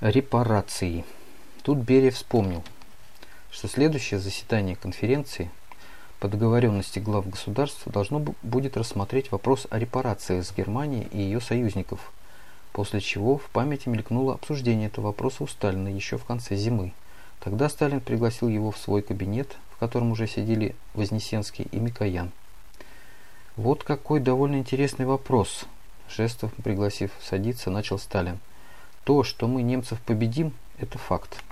Репарации. Тут Берия вспомнил, что следующее заседание конференции по договоренности глав государств должно будет рассмотреть вопрос о репарациях с Германией и ее союзников, после чего в памяти мелькнуло обсуждение этого вопроса у Сталина еще в конце зимы. Тогда Сталин пригласил его в свой кабинет, в котором уже сидели Вознесенский и Микоян. «Вот какой довольно интересный вопрос», – жестов пригласив садиться, начал Сталин. То, что мы немцев победим, это факт.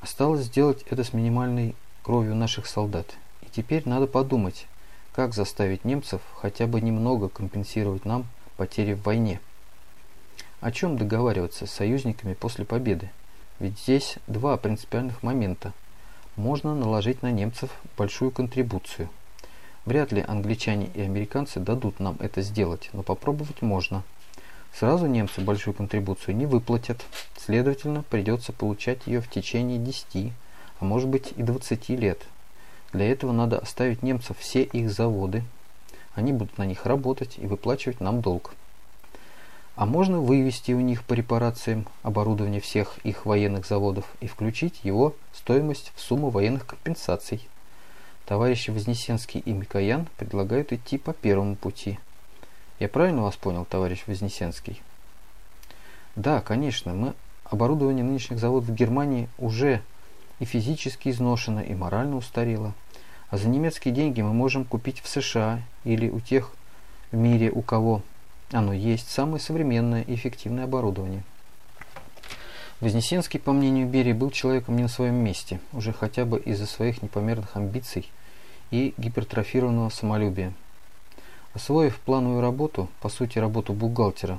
Осталось сделать это с минимальной кровью наших солдат. И теперь надо подумать, как заставить немцев хотя бы немного компенсировать нам потери в войне. О чем договариваться с союзниками после победы? Ведь здесь два принципиальных момента. Можно наложить на немцев большую контрибуцию. Вряд ли англичане и американцы дадут нам это сделать, но попробовать можно – Сразу немцы большую контрибуцию не выплатят, следовательно, придется получать ее в течение 10, а может быть и 20 лет. Для этого надо оставить немцев все их заводы, они будут на них работать и выплачивать нам долг. А можно вывести у них по репарациям оборудование всех их военных заводов и включить его стоимость в сумму военных компенсаций. Товарищи Вознесенский и Микоян предлагают идти по первому пути – я правильно вас понял, товарищ Вознесенский? Да, конечно, мы оборудование нынешних заводов в Германии уже и физически изношено, и морально устарело. А за немецкие деньги мы можем купить в США или у тех в мире, у кого оно есть, самое современное и эффективное оборудование. Вознесенский, по мнению Берии, был человеком не на своем месте, уже хотя бы из-за своих непомерных амбиций и гипертрофированного самолюбия. Освоив плановую работу, по сути работу бухгалтера,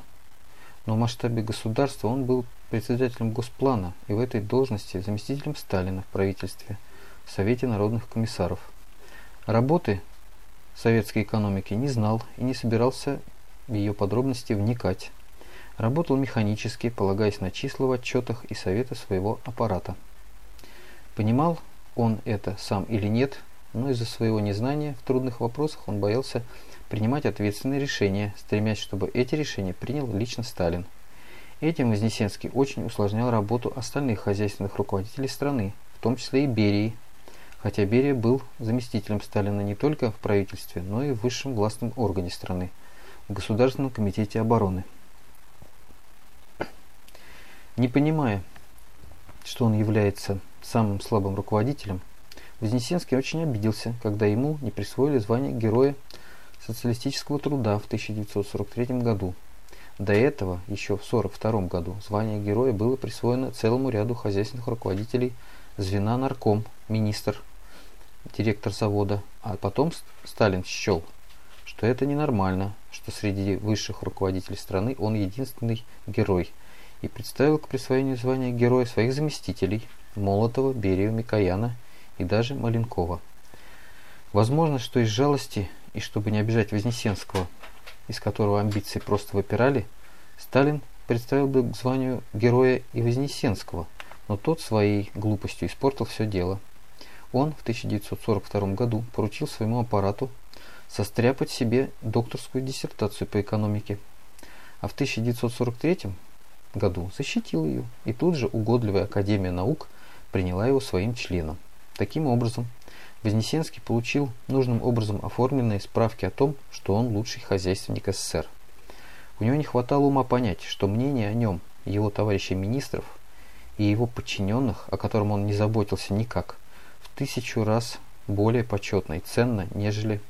но в масштабе государства он был председателем Госплана и в этой должности заместителем Сталина в правительстве, в Совете народных комиссаров. Работы советской экономики не знал и не собирался в ее подробности вникать. Работал механически, полагаясь на числа в отчетах и советы своего аппарата. Понимал он это сам или нет, но из-за своего незнания в трудных вопросах он боялся принимать ответственные решения, стремясь, чтобы эти решения принял лично Сталин. Этим Вознесенский очень усложнял работу остальных хозяйственных руководителей страны, в том числе и Берии, хотя Берия был заместителем Сталина не только в правительстве, но и в высшем властном органе страны, в Государственном комитете обороны. Не понимая, что он является самым слабым руководителем, Вознесенский очень обиделся, когда ему не присвоили звание Героя социалистического труда в 1943 году. До этого, еще в 1942 году, звание героя было присвоено целому ряду хозяйственных руководителей звена нарком, министр, директор завода, а потом Сталин счел, что это ненормально, что среди высших руководителей страны он единственный герой, и представил к присвоению звания героя своих заместителей Молотова, Берию, Микояна и даже Маленкова. Возможно, что из жалости и чтобы не обижать Вознесенского, из которого амбиции просто выпирали, Сталин представил бы к званию героя и Вознесенского, но тот своей глупостью испортил все дело. Он в 1942 году поручил своему аппарату состряпать себе докторскую диссертацию по экономике, а в 1943 году защитил ее, и тут же угодливая Академия наук приняла его своим членом. Таким образом, Вознесенский получил нужным образом оформленные справки о том, что он лучший хозяйственник СССР. У него не хватало ума понять, что мнение о нем его товарищей министров и его подчиненных, о котором он не заботился никак, в тысячу раз более почетно и ценно, нежели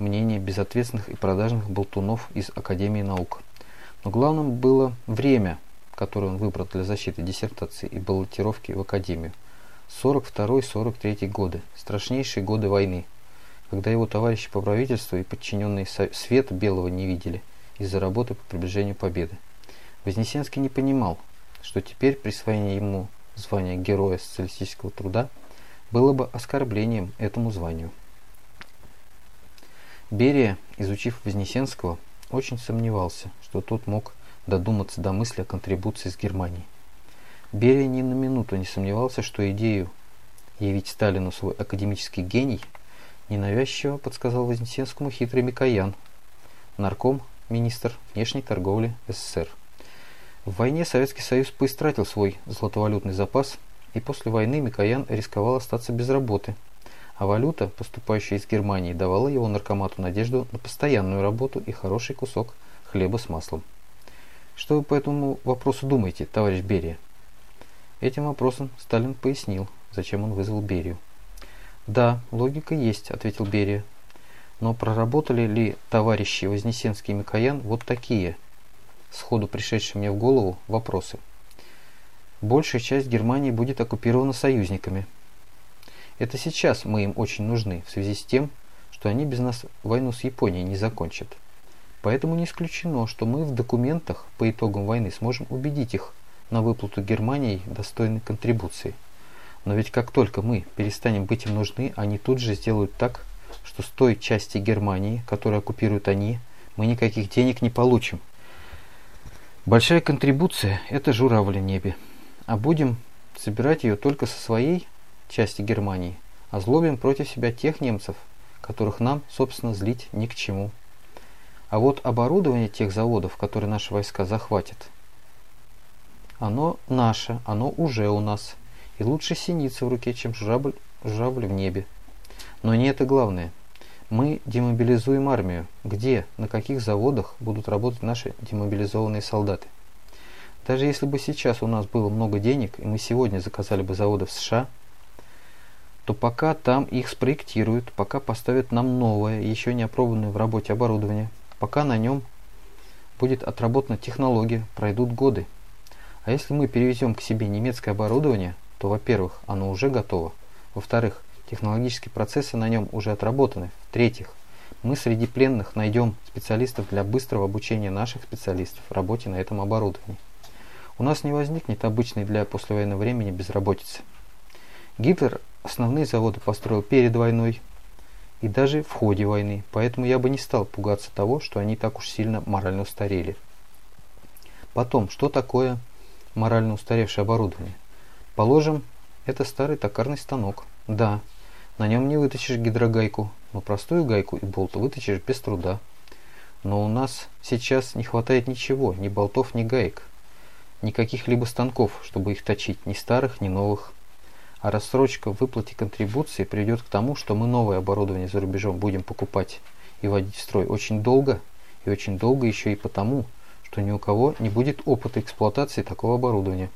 мнение безответственных и продажных болтунов из Академии наук. Но главным было время, которое он выбрал для защиты диссертации и баллотировки в Академию – 42-43 годы, страшнейшие годы войны, когда его товарищи по правительству и подчиненные света белого не видели из-за работы по приближению победы. Вознесенский не понимал, что теперь присвоение ему звания Героя социалистического труда было бы оскорблением этому званию. Берия, изучив Вознесенского, очень сомневался, что тот мог додуматься до мысли о контрибуции с Германией. Берия ни на минуту не сомневался, что идею явить Сталину свой академический гений ненавязчиво подсказал Вознесенскому хитрый Микоян, нарком, министр внешней торговли СССР. В войне Советский Союз поистратил свой золотовалютный запас, и после войны Микоян рисковал остаться без работы, а валюта, поступающая из Германии, давала его наркомату надежду на постоянную работу и хороший кусок хлеба с маслом. Что вы по этому вопросу думаете, товарищ Берия? Этим вопросом Сталин пояснил, зачем он вызвал Берию. «Да, логика есть», — ответил Берия. «Но проработали ли товарищи Вознесенский и Микоян вот такие, сходу пришедшие мне в голову, вопросы?» Большая часть Германии будет оккупирована союзниками. Это сейчас мы им очень нужны, в связи с тем, что они без нас войну с Японией не закончат. Поэтому не исключено, что мы в документах по итогам войны сможем убедить их на выплату Германии достойной контрибуции. Но ведь как только мы перестанем быть им нужны, они тут же сделают так, что с той части Германии, которую оккупируют они, мы никаких денег не получим. Большая контрибуция – это журавль в небе. А будем собирать ее только со своей части Германии, а злобим против себя тех немцев, которых нам, собственно, злить ни к чему. А вот оборудование тех заводов, которые наши войска захватят, оно наше, оно уже у нас. И лучше синица в руке, чем журавль, журавль в небе. Но не это главное. Мы демобилизуем армию. Где, на каких заводах будут работать наши демобилизованные солдаты? Даже если бы сейчас у нас было много денег, и мы сегодня заказали бы заводы в США, то пока там их спроектируют, пока поставят нам новое, еще не опробованное в работе оборудование, Пока на нем будет отработана технология, пройдут годы. А если мы перевезем к себе немецкое оборудование, то, во-первых, оно уже готово. Во-вторых, технологические процессы на нем уже отработаны. В-третьих, мы среди пленных найдем специалистов для быстрого обучения наших специалистов работе на этом оборудовании. У нас не возникнет обычной для послевоенного времени безработицы. Гитлер основные заводы построил перед войной, и даже в ходе войны, поэтому я бы не стал пугаться того, что они так уж сильно морально устарели. Потом, что такое морально устаревшее оборудование? Положим, это старый токарный станок. Да, на нем не вытащишь гидрогайку, но простую гайку и болт вытащишь без труда. Но у нас сейчас не хватает ничего, ни болтов, ни гаек. Никаких либо станков, чтобы их точить, ни старых, ни новых а рассрочка в выплате контрибуции приведет к тому, что мы новое оборудование за рубежом будем покупать и вводить в строй очень долго, и очень долго еще и потому, что ни у кого не будет опыта эксплуатации такого оборудования.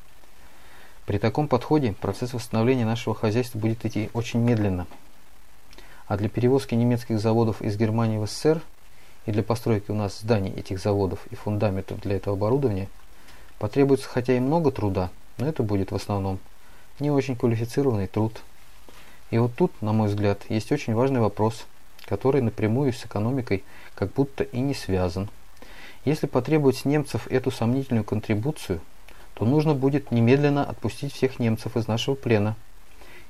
При таком подходе процесс восстановления нашего хозяйства будет идти очень медленно. А для перевозки немецких заводов из Германии в СССР и для постройки у нас зданий этих заводов и фундаментов для этого оборудования потребуется хотя и много труда, но это будет в основном не очень квалифицированный труд. И вот тут, на мой взгляд, есть очень важный вопрос, который напрямую с экономикой как будто и не связан. Если потребовать с немцев эту сомнительную контрибуцию, то нужно будет немедленно отпустить всех немцев из нашего плена,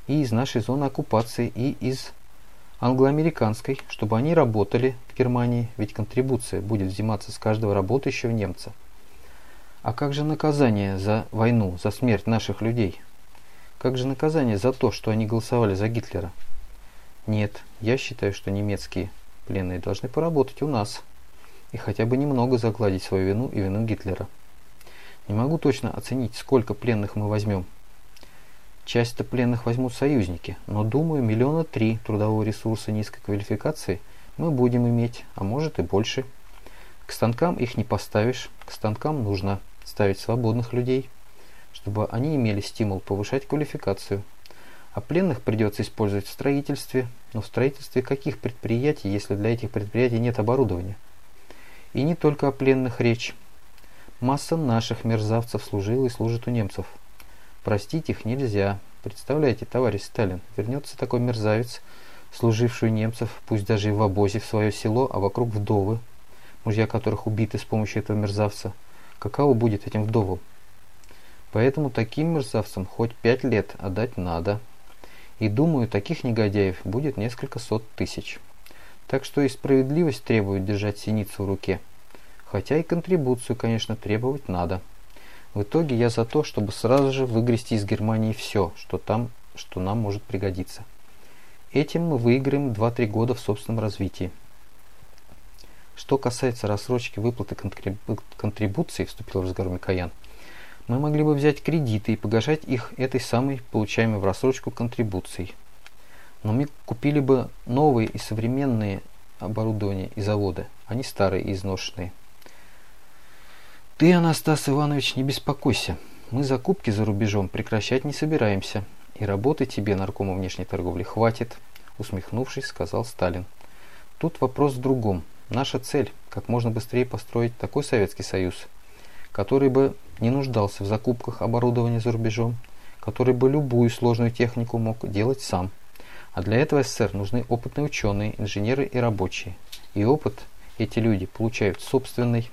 и из нашей зоны оккупации, и из англоамериканской, чтобы они работали в Германии, ведь контрибуция будет взиматься с каждого работающего немца. А как же наказание за войну, за смерть наших людей – как же наказание за то, что они голосовали за Гитлера? Нет, я считаю, что немецкие пленные должны поработать у нас и хотя бы немного загладить свою вину и вину Гитлера. Не могу точно оценить, сколько пленных мы возьмем. Часть-то пленных возьмут союзники, но думаю, миллиона три трудового ресурса низкой квалификации мы будем иметь, а может и больше. К станкам их не поставишь, к станкам нужно ставить свободных людей – чтобы они имели стимул повышать квалификацию. А пленных придется использовать в строительстве, но в строительстве каких предприятий, если для этих предприятий нет оборудования? И не только о пленных речь. Масса наших мерзавцев служила и служит у немцев. Простить их нельзя. Представляете, товарищ Сталин, вернется такой мерзавец, служивший немцев, пусть даже и в обозе в свое село, а вокруг вдовы, мужья которых убиты с помощью этого мерзавца. Каково будет этим вдовам? Поэтому таким мерзавцам хоть пять лет отдать надо. И думаю, таких негодяев будет несколько сот тысяч. Так что и справедливость требует держать синицу в руке. Хотя и контрибуцию, конечно, требовать надо. В итоге я за то, чтобы сразу же выгрести из Германии все, что там, что нам может пригодиться. Этим мы выиграем 2-3 года в собственном развитии. Что касается рассрочки выплаты контрибуций, вступил в разговор Микоян, мы могли бы взять кредиты и погашать их этой самой получаемой в рассрочку контрибуцией. Но мы купили бы новые и современные оборудования и заводы, а не старые и изношенные. Ты, Анастас Иванович, не беспокойся. Мы закупки за рубежом прекращать не собираемся. И работы тебе, наркому внешней торговли, хватит, усмехнувшись, сказал Сталин. Тут вопрос в другом. Наша цель – как можно быстрее построить такой Советский Союз, который бы не нуждался в закупках оборудования за рубежом, который бы любую сложную технику мог делать сам. А для этого СССР нужны опытные ученые, инженеры и рабочие. И опыт эти люди получают в собственной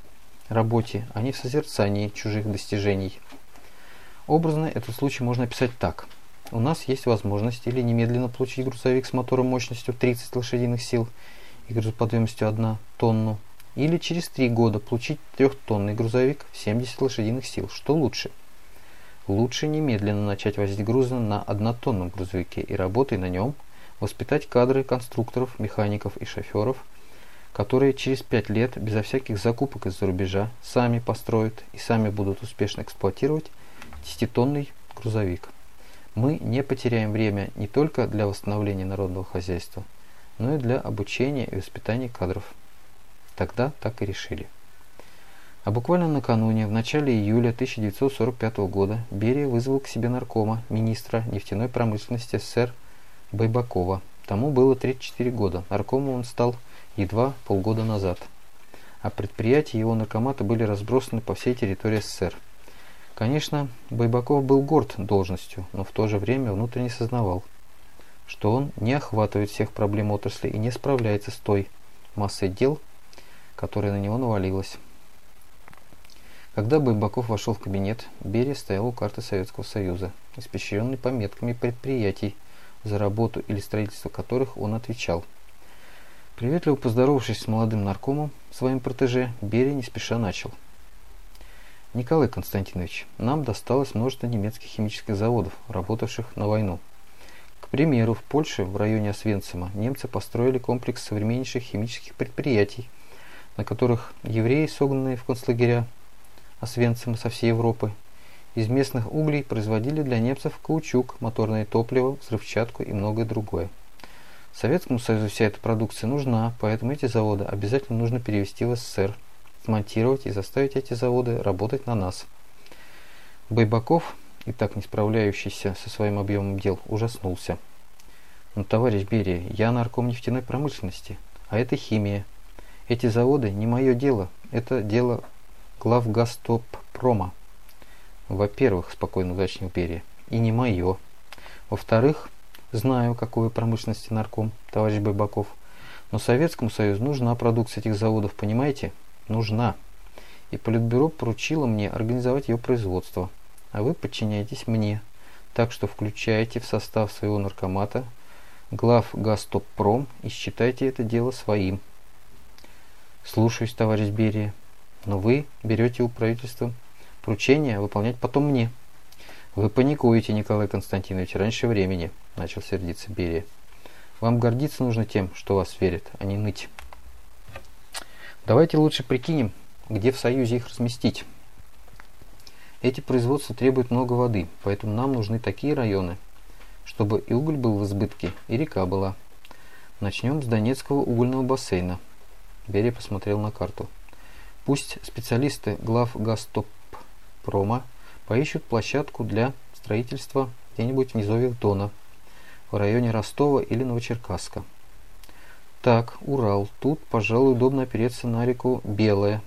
работе, а не в созерцании чужих достижений. Образно этот случай можно описать так. У нас есть возможность или немедленно получить грузовик с мотором мощностью 30 лошадиных сил и грузоподъемностью 1 тонну, или через 3 года получить трехтонный грузовик в 70 лошадиных сил. Что лучше? Лучше немедленно начать возить грузы на однотонном грузовике и работой на нем воспитать кадры конструкторов, механиков и шоферов – которые через пять лет, безо всяких закупок из-за рубежа, сами построят и сами будут успешно эксплуатировать 10-тонный грузовик. Мы не потеряем время не только для восстановления народного хозяйства, но и для обучения и воспитания кадров. Тогда так и решили. А буквально накануне, в начале июля 1945 года, Берия вызвал к себе наркома, министра нефтяной промышленности СССР Байбакова. Тому было 34 года. Наркомом он стал едва полгода назад, а предприятия его наркомата были разбросаны по всей территории СССР. Конечно, Байбаков был горд должностью, но в то же время внутренне сознавал, что он не охватывает всех проблем отрасли и не справляется с той массой дел, которая на него навалилась. Когда Байбаков вошел в кабинет, Берия стоял у карты Советского Союза, испещренный пометками предприятий, за работу или строительство которых он отвечал – Приветливо поздоровавшись с молодым наркомом, своим протеже, Берия не спеша начал. Николай Константинович, нам досталось множество немецких химических заводов, работавших на войну. К примеру, в Польше, в районе Освенцима, немцы построили комплекс современнейших химических предприятий, на которых евреи, согнанные в концлагеря Освенцима со всей Европы, из местных углей производили для немцев каучук, моторное топливо, взрывчатку и многое другое. Советскому Союзу вся эта продукция нужна, поэтому эти заводы обязательно нужно перевести в СССР, смонтировать и заставить эти заводы работать на нас. Байбаков, и так не справляющийся со своим объемом дел, ужаснулся. Но, товарищ Берия, я нарком нефтяной промышленности, а это химия. Эти заводы не мое дело, это дело главгастоппрома. Во-первых, спокойно уточнил Берия, и не мое. Во-вторых, Знаю, какой промышленности нарком, товарищ Байбаков. Но Советскому Союзу нужна продукция этих заводов, понимаете? Нужна. И Политбюро поручило мне организовать ее производство. А вы подчиняетесь мне. Так что включайте в состав своего наркомата глав Гастоппром и считайте это дело своим. Слушаюсь, товарищ Берия. Но вы берете у правительства поручение выполнять потом мне. Вы паникуете, Николай Константинович, раньше времени, начал сердиться Берия. Вам гордиться нужно тем, что вас верят, а не ныть. Давайте лучше прикинем, где в Союзе их разместить. Эти производства требуют много воды, поэтому нам нужны такие районы, чтобы и уголь был в избытке, и река была. Начнем с Донецкого угольного бассейна. Берия посмотрел на карту. Пусть специалисты глав Гастоппрома поищут площадку для строительства где-нибудь в низовье Дона, в районе Ростова или Новочеркасска. Так, Урал. Тут, пожалуй, удобно опереться на реку Белая.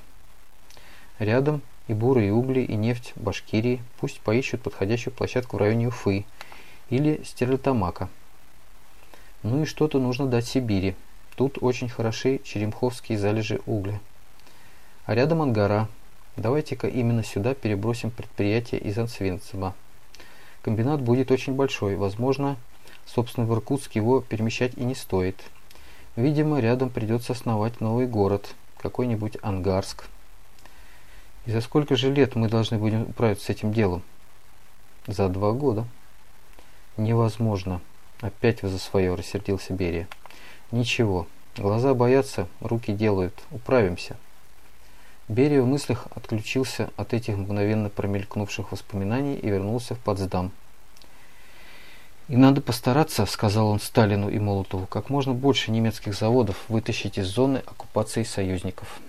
Рядом и бурые угли, и нефть Башкирии. Пусть поищут подходящую площадку в районе Уфы или Стерлитамака. Ну и что-то нужно дать Сибири. Тут очень хороши черемховские залежи угля. А рядом Ангара, Давайте-ка именно сюда перебросим предприятие из Ансвенцима. Комбинат будет очень большой, возможно, собственно в Иркутск его перемещать и не стоит. Видимо, рядом придется основать новый город, какой-нибудь Ангарск. И за сколько же лет мы должны будем управиться с этим делом? За два года. Невозможно. Опять вы за свое, рассердился Берия. Ничего, Глаза боятся, руки делают. Управимся. Берия в мыслях отключился от этих мгновенно промелькнувших воспоминаний и вернулся в Потсдам. «И надо постараться, — сказал он Сталину и Молотову, — как можно больше немецких заводов вытащить из зоны оккупации союзников».